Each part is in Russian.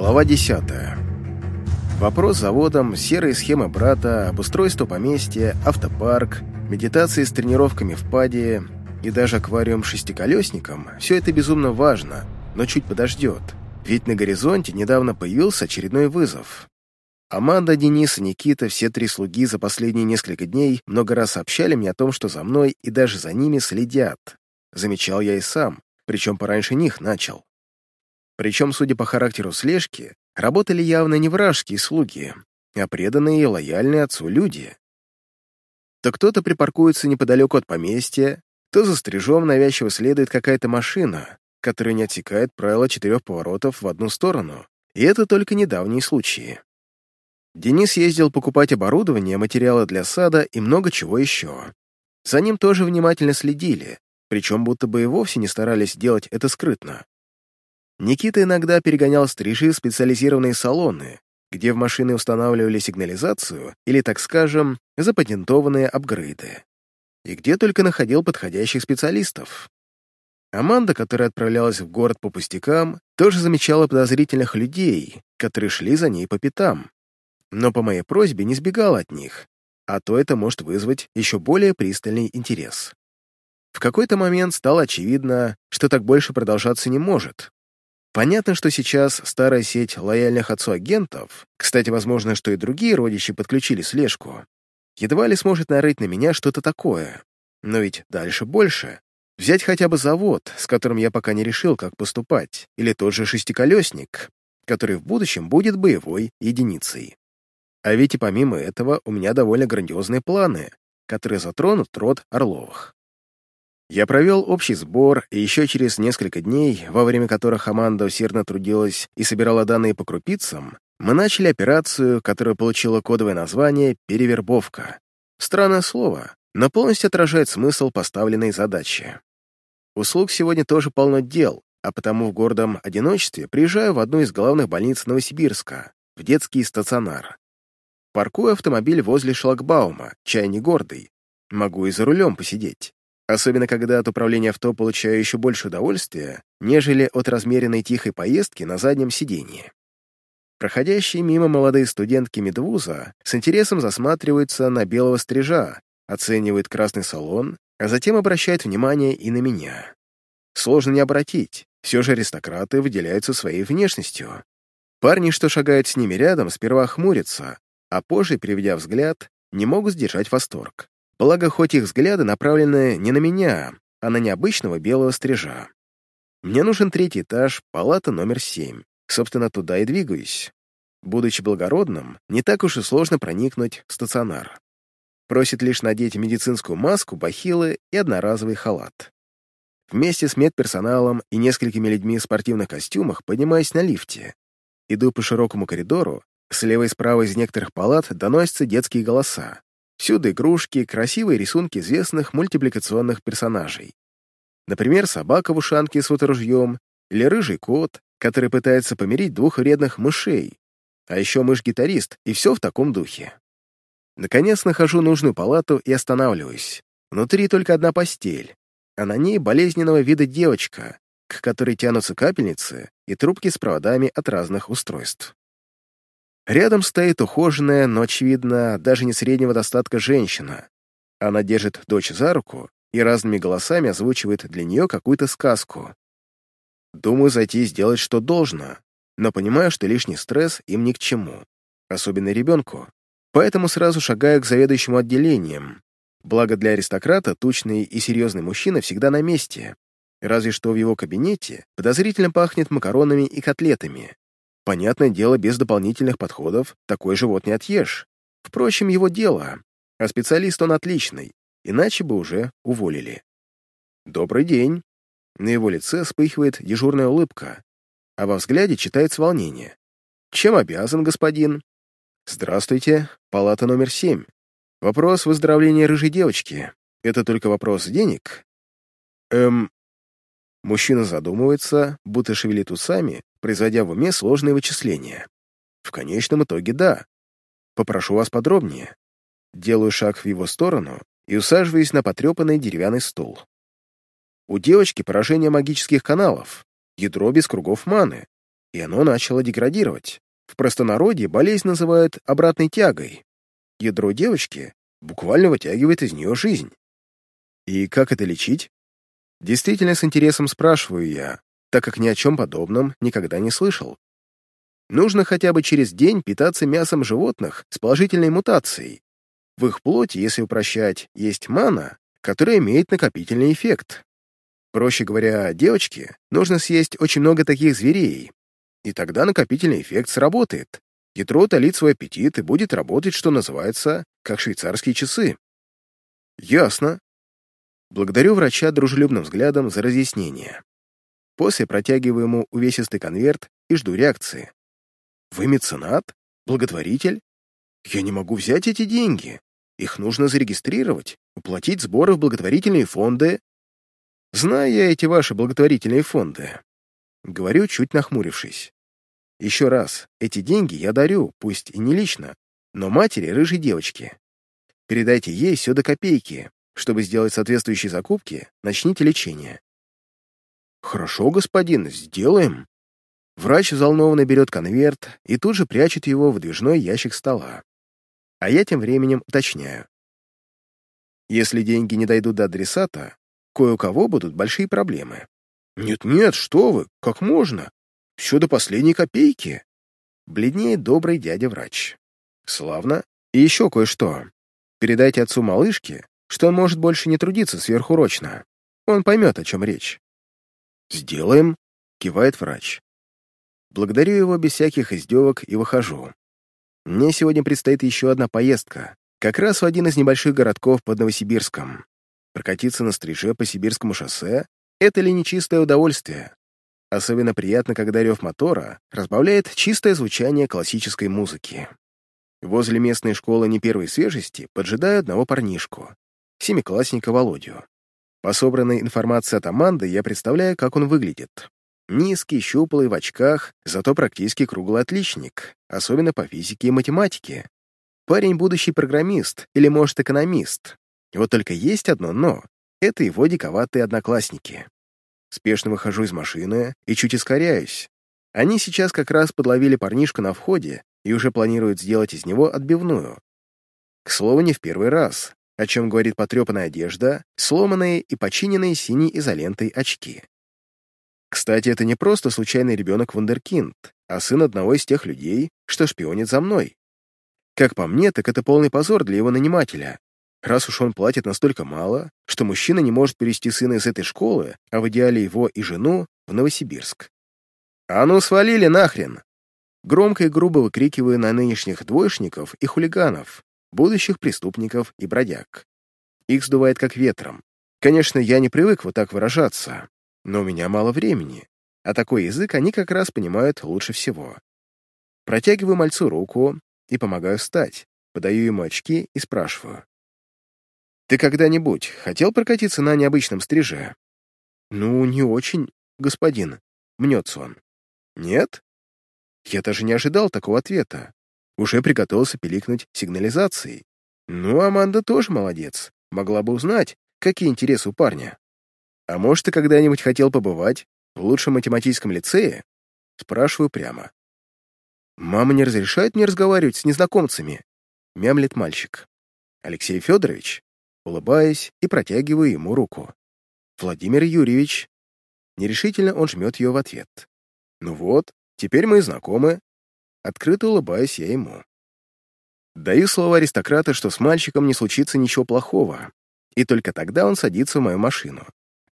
Глава 10. Вопрос заводом, серые схемы брата, обустройство поместья, автопарк, медитации с тренировками в паде и даже аквариум шестиколесником – все это безумно важно, но чуть подождет. Ведь на горизонте недавно появился очередной вызов. Аманда, Денис и Никита, все три слуги за последние несколько дней много раз сообщали мне о том, что за мной и даже за ними следят. Замечал я и сам, причем пораньше них начал. Причем, судя по характеру слежки, работали явно не вражеские слуги, а преданные и лояльные отцу люди. То кто-то припаркуется неподалеку от поместья, то за стрижом навязчиво следует какая-то машина, которая не отсекает правила четырех поворотов в одну сторону, и это только недавние случаи. Денис ездил покупать оборудование, материалы для сада и много чего еще. За ним тоже внимательно следили, причем будто бы и вовсе не старались делать это скрытно. Никита иногда перегонял стрижи в специализированные салоны, где в машины устанавливали сигнализацию или, так скажем, запатентованные апгрейды. И где только находил подходящих специалистов. Аманда, которая отправлялась в город по пустякам, тоже замечала подозрительных людей, которые шли за ней по пятам. Но по моей просьбе не сбегала от них, а то это может вызвать еще более пристальный интерес. В какой-то момент стало очевидно, что так больше продолжаться не может, Понятно, что сейчас старая сеть лояльных отцу агентов, кстати, возможно, что и другие родичи подключили слежку, едва ли сможет нарыть на меня что-то такое. Но ведь дальше больше. Взять хотя бы завод, с которым я пока не решил, как поступать, или тот же шестиколесник, который в будущем будет боевой единицей. А ведь и помимо этого у меня довольно грандиозные планы, которые затронут род Орловых. Я провел общий сбор, и еще через несколько дней, во время которых команда усердно трудилась и собирала данные по крупицам, мы начали операцию, которая получила кодовое название «Перевербовка». Странное слово, но полностью отражает смысл поставленной задачи. Услуг сегодня тоже полно дел, а потому в гордом одиночестве приезжаю в одну из главных больниц Новосибирска, в детский стационар. Паркую автомобиль возле шлагбаума, чай не гордый. Могу и за рулем посидеть особенно когда от управления авто получаю еще больше удовольствия, нежели от размеренной тихой поездки на заднем сиденье. Проходящие мимо молодые студентки медвуза с интересом засматриваются на белого стрижа, оценивают красный салон, а затем обращают внимание и на меня. Сложно не обратить, все же аристократы выделяются своей внешностью. Парни, что шагают с ними рядом, сперва хмурятся, а позже, переведя взгляд, не могут сдержать восторг. Благо, хоть их взгляды направлены не на меня, а на необычного белого стрижа. Мне нужен третий этаж, палата номер семь. Собственно, туда и двигаюсь. Будучи благородным, не так уж и сложно проникнуть в стационар. Просит лишь надеть медицинскую маску, бахилы и одноразовый халат. Вместе с медперсоналом и несколькими людьми в спортивных костюмах поднимаюсь на лифте. Иду по широкому коридору, слева и справа из некоторых палат доносятся детские голоса. Всюду игрушки, красивые рисунки известных мультипликационных персонажей. Например, собака в ушанке с фоторужьем или рыжий кот, который пытается помирить двух вредных мышей, а еще мышь-гитарист, и все в таком духе. Наконец нахожу нужную палату и останавливаюсь. Внутри только одна постель, а на ней болезненного вида девочка, к которой тянутся капельницы и трубки с проводами от разных устройств. Рядом стоит ухоженная, но, очевидно, даже не среднего достатка женщина. Она держит дочь за руку и разными голосами озвучивает для нее какую-то сказку. Думаю зайти и сделать, что должно, но понимаю, что лишний стресс им ни к чему, особенно ребенку. Поэтому сразу шагаю к заведующему отделением. Благо для аристократа тучный и серьезный мужчина всегда на месте, разве что в его кабинете подозрительно пахнет макаронами и котлетами. Понятное дело, без дополнительных подходов такой живот не отъешь. Впрочем, его дело, а специалист он отличный, иначе бы уже уволили. «Добрый день!» На его лице вспыхивает дежурная улыбка, а во взгляде читается волнение. «Чем обязан, господин?» «Здравствуйте, палата номер семь. Вопрос выздоровления рыжей девочки. Это только вопрос денег?» «Эм...» Мужчина задумывается, будто шевелит усами, производя в уме сложные вычисления. В конечном итоге да. Попрошу вас подробнее. Делаю шаг в его сторону и усаживаюсь на потрепанный деревянный стул. У девочки поражение магических каналов, ядро без кругов маны. и оно начало деградировать. В простонародье болезнь называют обратной тягой. Ядро девочки буквально вытягивает из нее жизнь. И как это лечить? Действительно с интересом спрашиваю я, так как ни о чем подобном никогда не слышал. Нужно хотя бы через день питаться мясом животных с положительной мутацией. В их плоти, если упрощать, есть мана, которая имеет накопительный эффект. Проще говоря, девочке нужно съесть очень много таких зверей, и тогда накопительный эффект сработает. Ядро толит свой аппетит и будет работать, что называется, как швейцарские часы. Ясно. Благодарю врача дружелюбным взглядом за разъяснение. После протягиваю ему увесистый конверт и жду реакции. Вы меценат? Благотворитель? Я не могу взять эти деньги. Их нужно зарегистрировать, уплатить сборы в благотворительные фонды. Знаю я эти ваши благотворительные фонды. Говорю, чуть нахмурившись. Еще раз, эти деньги я дарю, пусть и не лично, но матери рыжей девочки. Передайте ей все до копейки. Чтобы сделать соответствующие закупки, начните лечение. Хорошо, господин, сделаем. Врач взволнованно берет конверт и тут же прячет его в выдвижной ящик стола. А я тем временем уточняю. Если деньги не дойдут до адресата, кое у кого будут большие проблемы. «Нет-нет, что вы, как можно? Все до последней копейки!» Бледнеет добрый дядя-врач. «Славно. И еще кое-что. Передайте отцу малышки, что он может больше не трудиться сверхурочно. Он поймет, о чем речь». «Сделаем», — кивает врач. Благодарю его без всяких издевок и выхожу. Мне сегодня предстоит еще одна поездка, как раз в один из небольших городков под Новосибирском. Прокатиться на стриже по Сибирскому шоссе — это ли не чистое удовольствие? Особенно приятно, когда рев мотора разбавляет чистое звучание классической музыки. Возле местной школы не первой свежести поджидаю одного парнишку, семиклассника Володю. По собранной информации от Аманды я представляю, как он выглядит. Низкий, щуплый, в очках, зато практически круглый отличник, особенно по физике и математике. Парень будущий программист или, может, экономист. Вот только есть одно «но» — это его диковатые одноклассники. Спешно выхожу из машины и чуть ускоряюсь. Они сейчас как раз подловили парнишку на входе и уже планируют сделать из него отбивную. К слову, не в первый раз, о чем говорит потрепанная одежда, сломанные и починенные синей изолентой очки. Кстати, это не просто случайный ребенок Вундеркинд, а сын одного из тех людей, что шпионит за мной. Как по мне, так это полный позор для его нанимателя. Раз уж он платит настолько мало, что мужчина не может перевести сына из этой школы, а в идеале его и жену, в Новосибирск. «А ну, свалили нахрен!» Громко и грубо выкрикиваю на нынешних двоечников и хулиганов, будущих преступников и бродяг. Их сдувает как ветром. Конечно, я не привык вот так выражаться, но у меня мало времени, а такой язык они как раз понимают лучше всего. Протягиваю мальцу руку и помогаю встать, подаю ему очки и спрашиваю. «Ты когда-нибудь хотел прокатиться на необычном стриже?» «Ну, не очень, господин», — мнется он. «Нет?» Я даже не ожидал такого ответа. Уже приготовился пиликнуть сигнализацией. Ну, Аманда тоже молодец. Могла бы узнать, какие интересы у парня. «А может, ты когда-нибудь хотел побывать в лучшем математическом лицее?» Спрашиваю прямо. «Мама не разрешает мне разговаривать с незнакомцами», — мямлет мальчик. «Алексей Федорович?» Улыбаясь и протягиваю ему руку. «Владимир Юрьевич». Нерешительно он жмет ее в ответ. «Ну вот, теперь мы знакомы». Открыто улыбаюсь я ему. Даю слово аристократа, что с мальчиком не случится ничего плохого, и только тогда он садится в мою машину.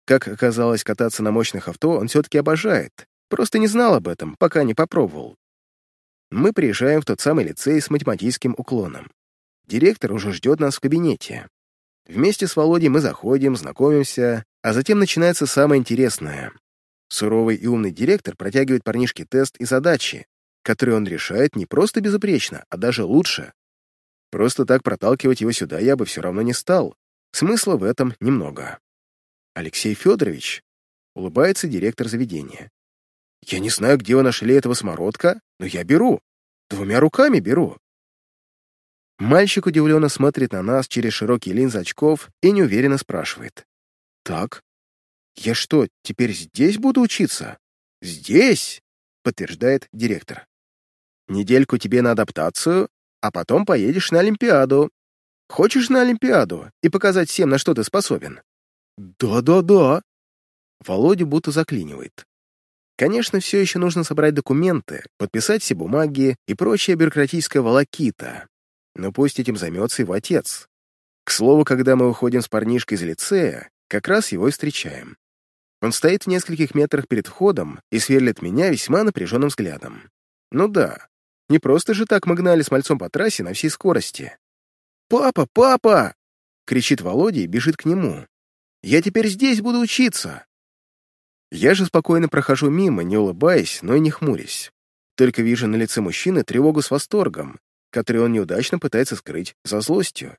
Как оказалось, кататься на мощных авто он все-таки обожает. Просто не знал об этом, пока не попробовал. Мы приезжаем в тот самый лицей с математическим уклоном. Директор уже ждет нас в кабинете. Вместе с Володей мы заходим, знакомимся, а затем начинается самое интересное. Суровый и умный директор протягивает парнишке тест и задачи, которые он решает не просто безупречно, а даже лучше. Просто так проталкивать его сюда я бы все равно не стал. Смысла в этом немного. Алексей Федорович?» — улыбается директор заведения. «Я не знаю, где вы нашли этого смородка, но я беру. Двумя руками беру». Мальчик удивленно смотрит на нас через широкие линзы очков и неуверенно спрашивает. «Так? Я что, теперь здесь буду учиться? Здесь?» подтверждает директор. Недельку тебе на адаптацию, а потом поедешь на Олимпиаду. Хочешь на Олимпиаду и показать всем, на что ты способен? Да-да-да. Володя будто заклинивает. Конечно, все еще нужно собрать документы, подписать все бумаги и прочая бюрократическая волокита. Но пусть этим займется его отец. К слову, когда мы уходим с парнишкой из лицея, как раз его и встречаем. Он стоит в нескольких метрах перед входом и сверлит меня весьма напряженным взглядом. Ну да, не просто же так мы гнали с мальцом по трассе на всей скорости. «Папа, папа!» — кричит Володя и бежит к нему. «Я теперь здесь буду учиться!» Я же спокойно прохожу мимо, не улыбаясь, но и не хмурясь. Только вижу на лице мужчины тревогу с восторгом, который он неудачно пытается скрыть за злостью.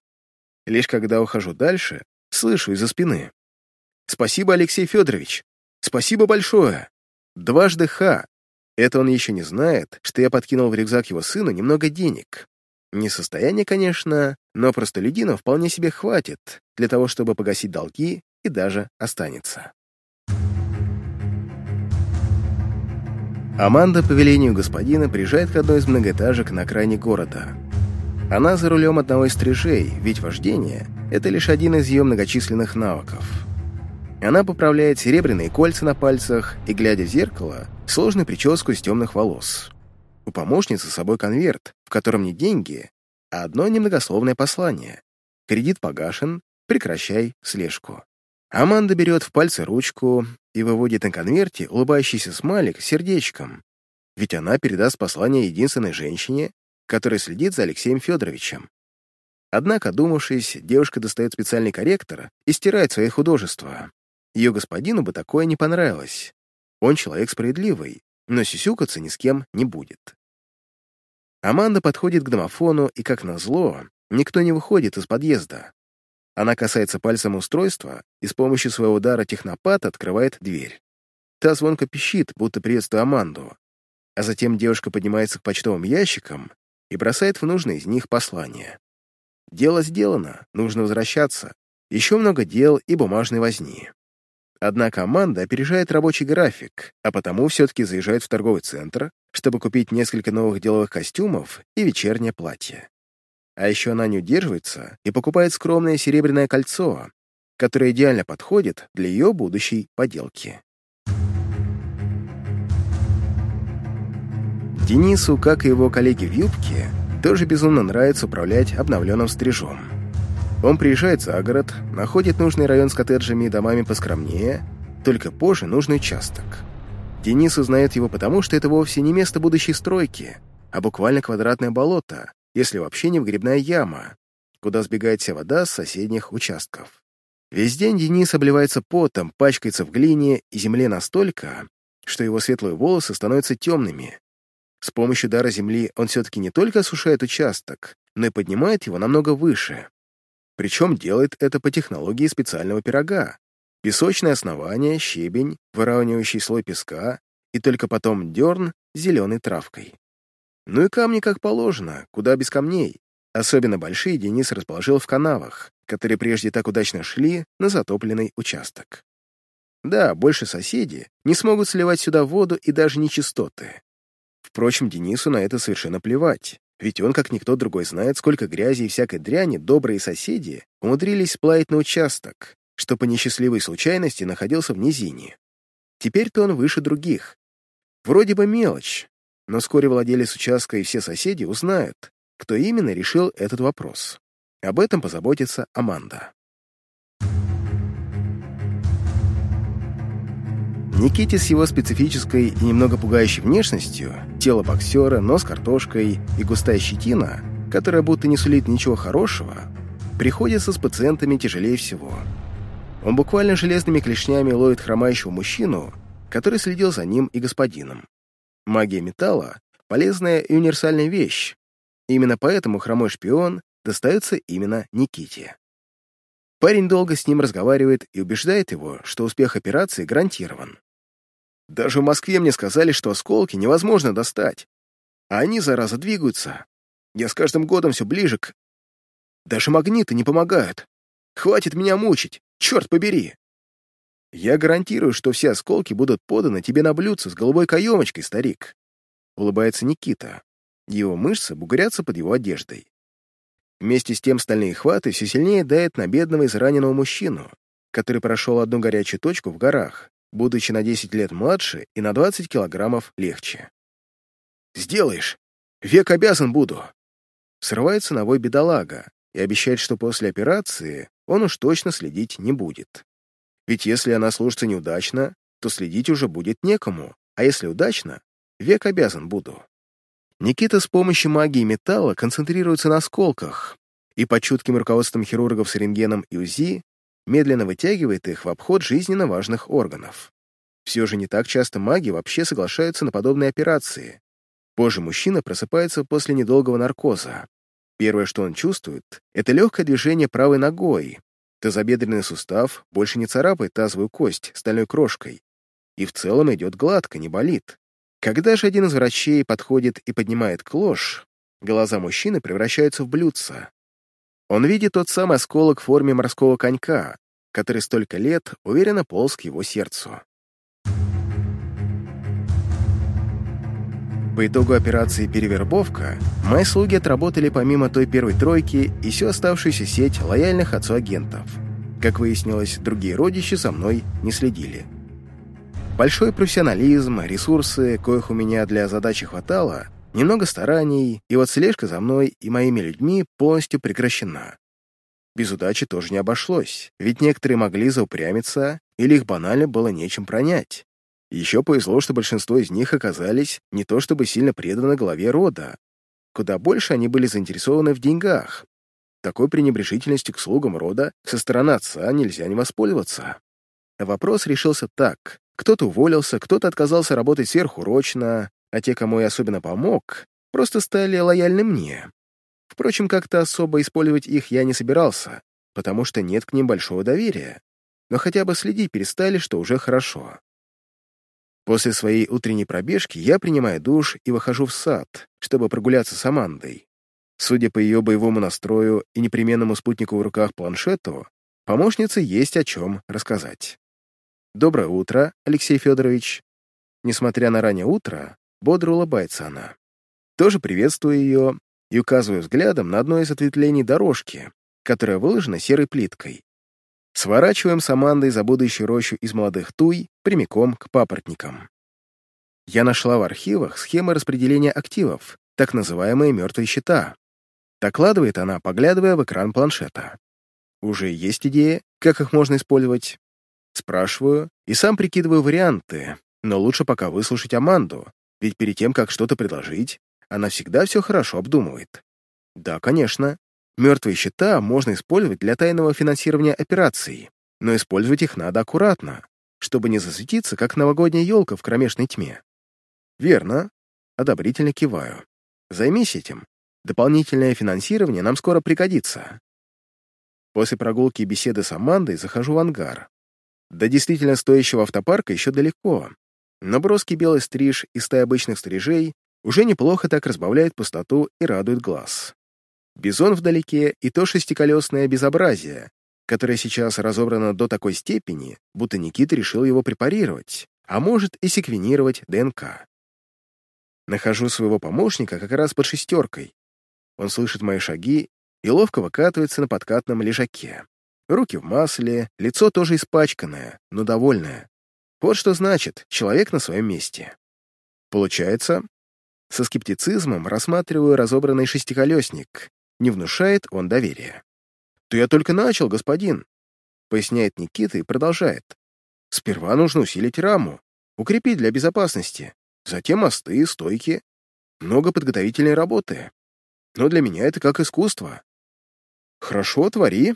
Лишь когда ухожу дальше, слышу из-за спины. «Спасибо, Алексей Федорович! Спасибо большое! Дважды ха! Это он еще не знает, что я подкинул в рюкзак его сыну немного денег. Не состояние, конечно, но просто людина вполне себе хватит для того, чтобы погасить долги и даже останется. Аманда по велению господина приезжает к одной из многоэтажек на окраине города. Она за рулем одного из стрижей, ведь вождение — это лишь один из ее многочисленных навыков. Она поправляет серебряные кольца на пальцах и, глядя в зеркало, сложную прическу из темных волос. У помощницы с собой конверт, в котором не деньги, а одно немногословное послание. Кредит погашен, прекращай слежку. Аманда берет в пальцы ручку и выводит на конверте улыбающийся смайлик с сердечком, ведь она передаст послание единственной женщине, которая следит за Алексеем Федоровичем. Однако, думавшись, девушка достает специальный корректор и стирает свои художества. Ее господину бы такое не понравилось. Он человек справедливый, но сисюкаться ни с кем не будет. Аманда подходит к домофону, и, как назло, никто не выходит из подъезда. Она касается пальцем устройства и с помощью своего удара технопат открывает дверь. Та звонко пищит, будто приветствуя Аманду. А затем девушка поднимается к почтовым ящикам и бросает в нужное из них послание. Дело сделано, нужно возвращаться. Еще много дел и бумажной возни. Однако Аманда опережает рабочий график, а потому все-таки заезжает в торговый центр, чтобы купить несколько новых деловых костюмов и вечернее платье. А еще она не удерживается и покупает скромное серебряное кольцо, которое идеально подходит для ее будущей поделки. Денису, как и его коллеге в юбке, тоже безумно нравится управлять обновленным стрижом. Он приезжает за город, находит нужный район с коттеджами и домами поскромнее, только позже нужный участок. Денис узнает его потому, что это вовсе не место будущей стройки, а буквально квадратное болото, если вообще не выгребная яма, куда сбегает вся вода с соседних участков. Весь день Денис обливается потом, пачкается в глине и земле настолько, что его светлые волосы становятся темными. С помощью дара земли он все-таки не только осушает участок, но и поднимает его намного выше. Причем делает это по технологии специального пирога. Песочное основание, щебень, выравнивающий слой песка и только потом дерн зеленой травкой. Ну и камни как положено, куда без камней. Особенно большие Денис расположил в канавах, которые прежде так удачно шли на затопленный участок. Да, больше соседи не смогут сливать сюда воду и даже нечистоты. Впрочем, Денису на это совершенно плевать, ведь он, как никто другой, знает, сколько грязи и всякой дряни добрые соседи умудрились сплавить на участок, что по несчастливой случайности находился в низине. Теперь-то он выше других. Вроде бы мелочь, но вскоре владелец участка и все соседи узнают, кто именно решил этот вопрос. Об этом позаботится Аманда. Никите с его специфической и немного пугающей внешностью, тело боксера, нос картошкой и густая щетина, которая будто не сулит ничего хорошего, приходится с пациентами тяжелее всего. Он буквально железными клешнями ловит хромающего мужчину, который следил за ним и господином. Магия металла — полезная и универсальная вещь. Именно поэтому хромой шпион достается именно Никите. Парень долго с ним разговаривает и убеждает его, что успех операции гарантирован. Даже в Москве мне сказали, что осколки невозможно достать. А они, зараза, двигаются. Я с каждым годом все ближе к... Даже магниты не помогают. Хватит меня мучить, черт побери. Я гарантирую, что все осколки будут поданы тебе на блюдце с голубой каемочкой, старик. Улыбается Никита. Его мышцы бугрятся под его одеждой. Вместе с тем стальные хваты все сильнее дают на бедного израненного мужчину, который прошел одну горячую точку в горах, будучи на 10 лет младше и на 20 килограммов легче. «Сделаешь! Век обязан буду!» Срывается на бедолага и обещает, что после операции он уж точно следить не будет. Ведь если она сложится неудачно, то следить уже будет некому, а если удачно, век обязан буду. Никита с помощью магии металла концентрируется на осколках и под чутким руководством хирургов с рентгеном и УЗИ медленно вытягивает их в обход жизненно важных органов. Все же не так часто маги вообще соглашаются на подобные операции. Позже мужчина просыпается после недолгого наркоза. Первое, что он чувствует, это легкое движение правой ногой. Тазобедренный сустав больше не царапает тазовую кость стальной крошкой. И в целом идет гладко, не болит. Когда же один из врачей подходит и поднимает клош, глаза мужчины превращаются в блюдца. Он видит тот самый осколок в форме морского конька, который столько лет уверенно полз к его сердцу. По итогу операции «Перевербовка» мои слуги отработали помимо той первой тройки и всю оставшуюся сеть лояльных отцу-агентов. Как выяснилось, другие родичи за мной не следили. Большой профессионализм, ресурсы, коих у меня для задачи хватало, немного стараний, и вот слежка за мной и моими людьми полностью прекращена. Без удачи тоже не обошлось, ведь некоторые могли заупрямиться, или их банально было нечем пронять. Еще повезло, что большинство из них оказались не то чтобы сильно преданы главе рода. Куда больше они были заинтересованы в деньгах. Такой пренебрежительностью к слугам рода со стороны отца нельзя не воспользоваться. Вопрос решился так. Кто-то уволился, кто-то отказался работать сверхурочно, а те, кому я особенно помог, просто стали лояльны мне. Впрочем, как-то особо использовать их я не собирался, потому что нет к ним большого доверия. Но хотя бы следить перестали, что уже хорошо. После своей утренней пробежки я принимаю душ и выхожу в сад, чтобы прогуляться с Амандой. Судя по ее боевому настрою и непременному спутнику в руках планшету, помощнице есть о чем рассказать. «Доброе утро, Алексей Федорович». Несмотря на раннее утро, бодро улыбается она. Тоже приветствую ее и указываю взглядом на одно из ответвлений дорожки, которая выложена серой плиткой. Сворачиваем с Амандой за будущую рощу из молодых туй прямиком к папоротникам. Я нашла в архивах схемы распределения активов, так называемые мертвые счета. Докладывает она, поглядывая в экран планшета. Уже есть идея, как их можно использовать? Спрашиваю и сам прикидываю варианты, но лучше пока выслушать Аманду, ведь перед тем, как что-то предложить, она всегда все хорошо обдумывает. Да, конечно, мертвые счета можно использовать для тайного финансирования операций, но использовать их надо аккуратно, чтобы не засветиться, как новогодняя елка в кромешной тьме. Верно. Одобрительно киваю. Займись этим. Дополнительное финансирование нам скоро пригодится. После прогулки и беседы с Амандой захожу в ангар. До действительно стоящего автопарка еще далеко, но броский белый стриж и стая обычных стрижей уже неплохо так разбавляет пустоту и радует глаз. Бизон вдалеке и то шестиколесное безобразие, которое сейчас разобрано до такой степени, будто Никита решил его препарировать, а может и секвенировать ДНК. Нахожу своего помощника как раз под шестеркой. Он слышит мои шаги и ловко выкатывается на подкатном лежаке. Руки в масле, лицо тоже испачканное, но довольное. Вот что значит человек на своем месте. Получается, со скептицизмом рассматриваю разобранный шестиколесник. Не внушает он доверия. «То я только начал, господин», — поясняет Никита и продолжает. «Сперва нужно усилить раму, укрепить для безопасности, затем мосты, стойки, много подготовительной работы. Но для меня это как искусство». «Хорошо, твори»,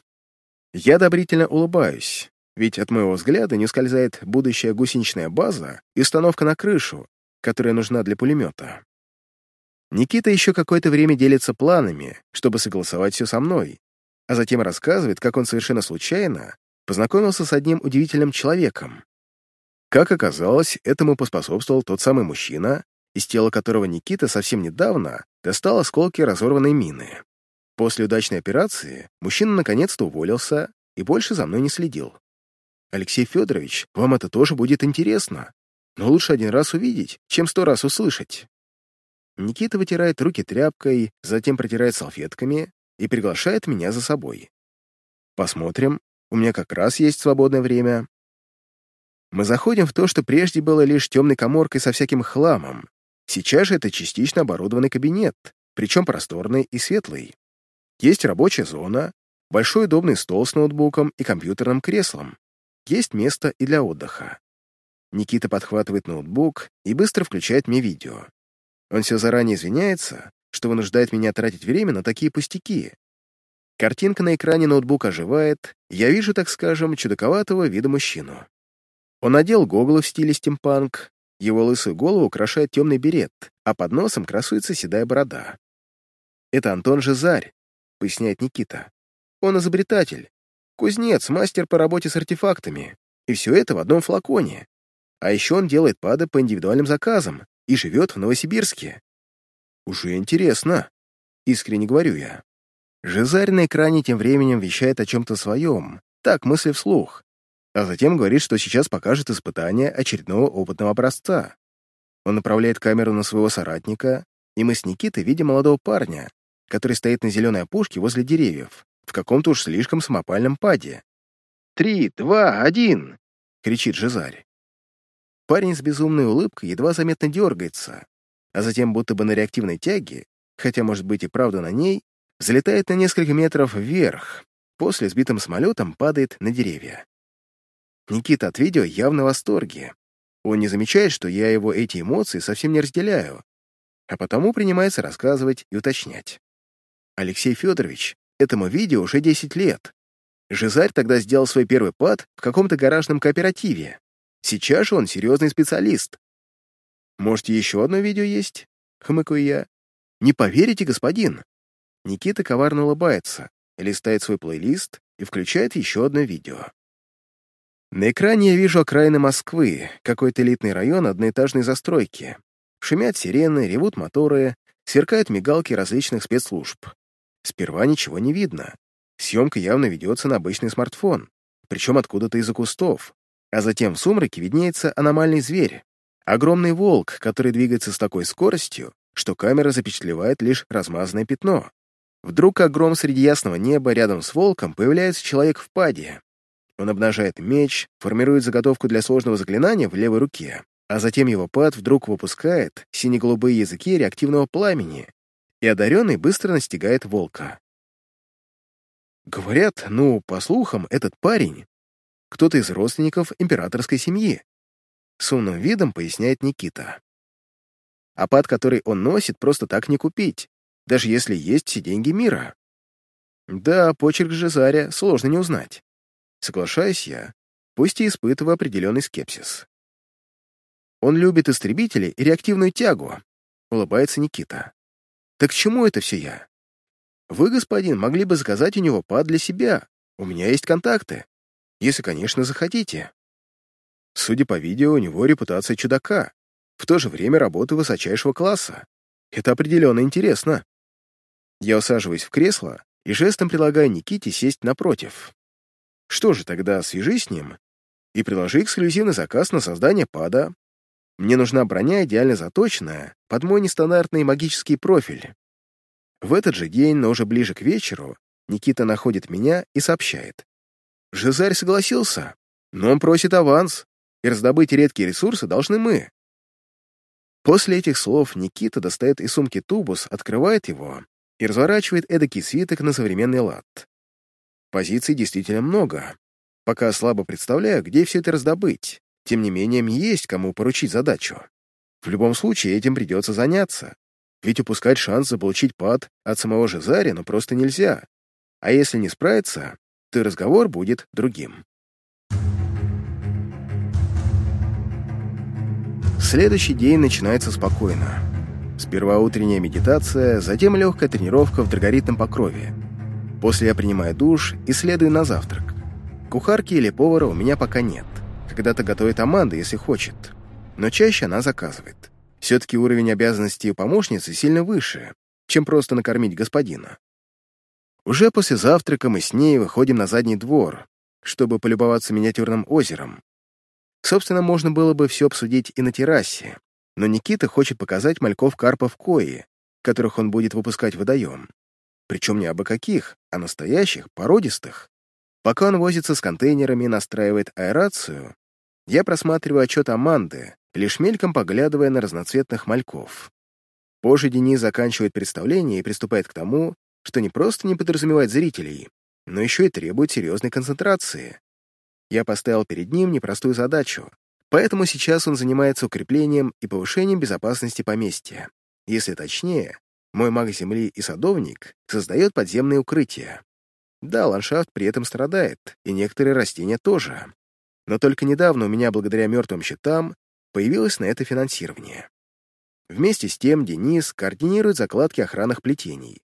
я одобрительно улыбаюсь, ведь от моего взгляда не ускользает будущая гусеничная база и установка на крышу, которая нужна для пулемета. Никита еще какое-то время делится планами, чтобы согласовать все со мной, а затем рассказывает, как он совершенно случайно познакомился с одним удивительным человеком. Как оказалось, этому поспособствовал тот самый мужчина, из тела которого Никита совсем недавно достал осколки разорванной мины. После удачной операции мужчина наконец-то уволился и больше за мной не следил. Алексей Федорович, вам это тоже будет интересно. Но лучше один раз увидеть, чем сто раз услышать. Никита вытирает руки тряпкой, затем протирает салфетками и приглашает меня за собой. Посмотрим, у меня как раз есть свободное время. Мы заходим в то, что прежде было лишь темной коморкой со всяким хламом. Сейчас же это частично оборудованный кабинет, причем просторный и светлый. Есть рабочая зона, большой удобный стол с ноутбуком и компьютерным креслом. Есть место и для отдыха. Никита подхватывает ноутбук и быстро включает мне видео. Он все заранее извиняется, что вынуждает меня тратить время на такие пустяки. Картинка на экране ноутбука оживает, я вижу, так скажем, чудаковатого вида мужчину. Он надел гоглы в стиле стимпанк, его лысую голову украшает темный берет, а под носом красуется седая борода. «Это Антон Жизарь», — поясняет Никита. «Он изобретатель, кузнец, мастер по работе с артефактами, и все это в одном флаконе. А еще он делает пады по индивидуальным заказам и живет в Новосибирске». «Уже интересно», — искренне говорю я. Жизарь на экране тем временем вещает о чем-то своем, так, мысли вслух, а затем говорит, что сейчас покажет испытание очередного опытного образца. Он направляет камеру на своего соратника, и мы с Никитой видим молодого парня, который стоит на зеленой опушке возле деревьев, в каком-то уж слишком самопальном паде. «Три, два, один!» — кричит Жизарь. Парень с безумной улыбкой едва заметно дергается, а затем будто бы на реактивной тяге, хотя, может быть, и правда на ней, взлетает на несколько метров вверх, после сбитым самолетом падает на деревья. Никита от видео явно в восторге. Он не замечает, что я его эти эмоции совсем не разделяю, а потому принимается рассказывать и уточнять. Алексей Федорович, этому видео уже 10 лет. Жизарь тогда сделал свой первый пад в каком-то гаражном кооперативе. Сейчас же он серьезный специалист. Может, еще одно видео есть? Хмыкаю я. Не поверите, господин. Никита коварно улыбается, листает свой плейлист и включает еще одно видео. На экране я вижу окраины Москвы, какой-то элитный район одноэтажной застройки. Шумят сирены, ревут моторы, сверкают мигалки различных спецслужб. Сперва ничего не видно. Съемка явно ведется на обычный смартфон, причем откуда-то из-за кустов. А затем в сумраке виднеется аномальный зверь. Огромный волк, который двигается с такой скоростью, что камера запечатлевает лишь размазанное пятно. Вдруг огром среди ясного неба рядом с волком появляется человек в паде, он обнажает меч, формирует заготовку для сложного заклинания в левой руке, а затем его пад вдруг выпускает сине-голубые языки реактивного пламени, и одаренный быстро настигает волка. Говорят, ну, по слухам, этот парень — кто-то из родственников императорской семьи. С умным видом поясняет Никита. А пад, который он носит, просто так не купить, даже если есть все деньги мира. Да, почерк Жизаря сложно не узнать. Соглашаюсь я, пусть и испытывая определенный скепсис. Он любит истребители и реактивную тягу, улыбается Никита. Так к чему это все я? Вы, господин, могли бы заказать у него пад для себя. У меня есть контакты. Если, конечно, захотите. Судя по видео, у него репутация чудака. В то же время работа высочайшего класса. Это определенно интересно. Я усаживаюсь в кресло и жестом предлагаю Никите сесть напротив. Что же тогда, свяжись с ним и приложи эксклюзивный заказ на создание пада. Мне нужна броня идеально заточенная под мой нестандартный магический профиль. В этот же день, но уже ближе к вечеру, Никита находит меня и сообщает. Жизарь согласился, но он просит аванс, и раздобыть редкие ресурсы должны мы. После этих слов Никита достает из сумки тубус, открывает его и разворачивает эдакий свиток на современный лад. Позиций действительно много. Пока слабо представляю, где все это раздобыть. Тем не менее, мне есть кому поручить задачу. В любом случае, этим придется заняться. Ведь упускать шанс заполучить пад от самого же Зари ну просто нельзя. А если не справиться, то разговор будет другим. Следующий день начинается спокойно. Сперва утренняя медитация, затем легкая тренировка в драгоритном покрове. После я принимаю душ и следую на завтрак. Кухарки или повара у меня пока нет. Когда-то готовит Аманда, если хочет. Но чаще она заказывает. Все-таки уровень обязанностей помощницы сильно выше, чем просто накормить господина. Уже после завтрака мы с ней выходим на задний двор, чтобы полюбоваться миниатюрным озером. Собственно, можно было бы все обсудить и на террасе, но Никита хочет показать мальков карпов кои, которых он будет выпускать в водоем. Причем не абы каких, а настоящих, породистых. Пока он возится с контейнерами и настраивает аэрацию, я просматриваю отчет Аманды, лишь мельком поглядывая на разноцветных мальков. Позже Денис заканчивает представление и приступает к тому, что не просто не подразумевает зрителей, но еще и требует серьезной концентрации. Я поставил перед ним непростую задачу, поэтому сейчас он занимается укреплением и повышением безопасности поместья. Если точнее, мой маг Земли и садовник создает подземные укрытия. Да, ландшафт при этом страдает, и некоторые растения тоже. Но только недавно у меня, благодаря мертвым щитам, появилось на это финансирование. Вместе с тем Денис координирует закладки охранных плетений.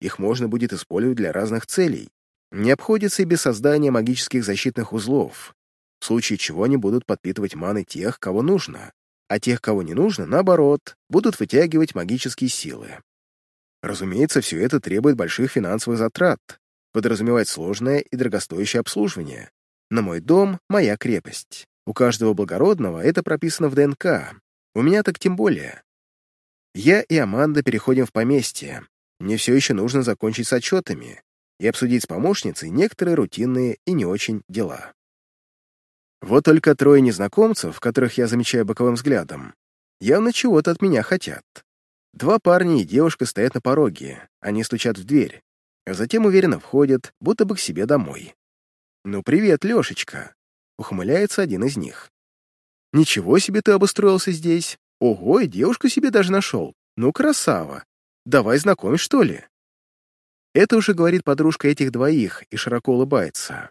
Их можно будет использовать для разных целей. Не обходится и без создания магических защитных узлов, в случае чего они будут подпитывать маны тех, кого нужно, а тех, кого не нужно, наоборот, будут вытягивать магические силы. Разумеется, все это требует больших финансовых затрат, подразумевает сложное и дорогостоящее обслуживание. На мой дом — моя крепость. У каждого благородного это прописано в ДНК. У меня так тем более. Я и Аманда переходим в поместье. Мне все еще нужно закончить с отчетами и обсудить с помощницей некоторые рутинные и не очень дела. Вот только трое незнакомцев, которых я замечаю боковым взглядом, явно чего-то от меня хотят. Два парня и девушка стоят на пороге, они стучат в дверь, а затем уверенно входят, будто бы к себе домой. «Ну, привет, Лешечка!» — ухмыляется один из них. «Ничего себе ты обустроился здесь! Ого, и девушку себе даже нашел! Ну, красава! Давай знакомить, что ли?» Это уже говорит подружка этих двоих и широко улыбается.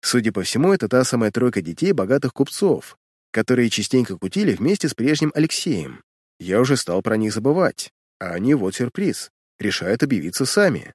Судя по всему, это та самая тройка детей богатых купцов, которые частенько кутили вместе с прежним Алексеем. Я уже стал про них забывать, а они вот сюрприз, решают объявиться сами.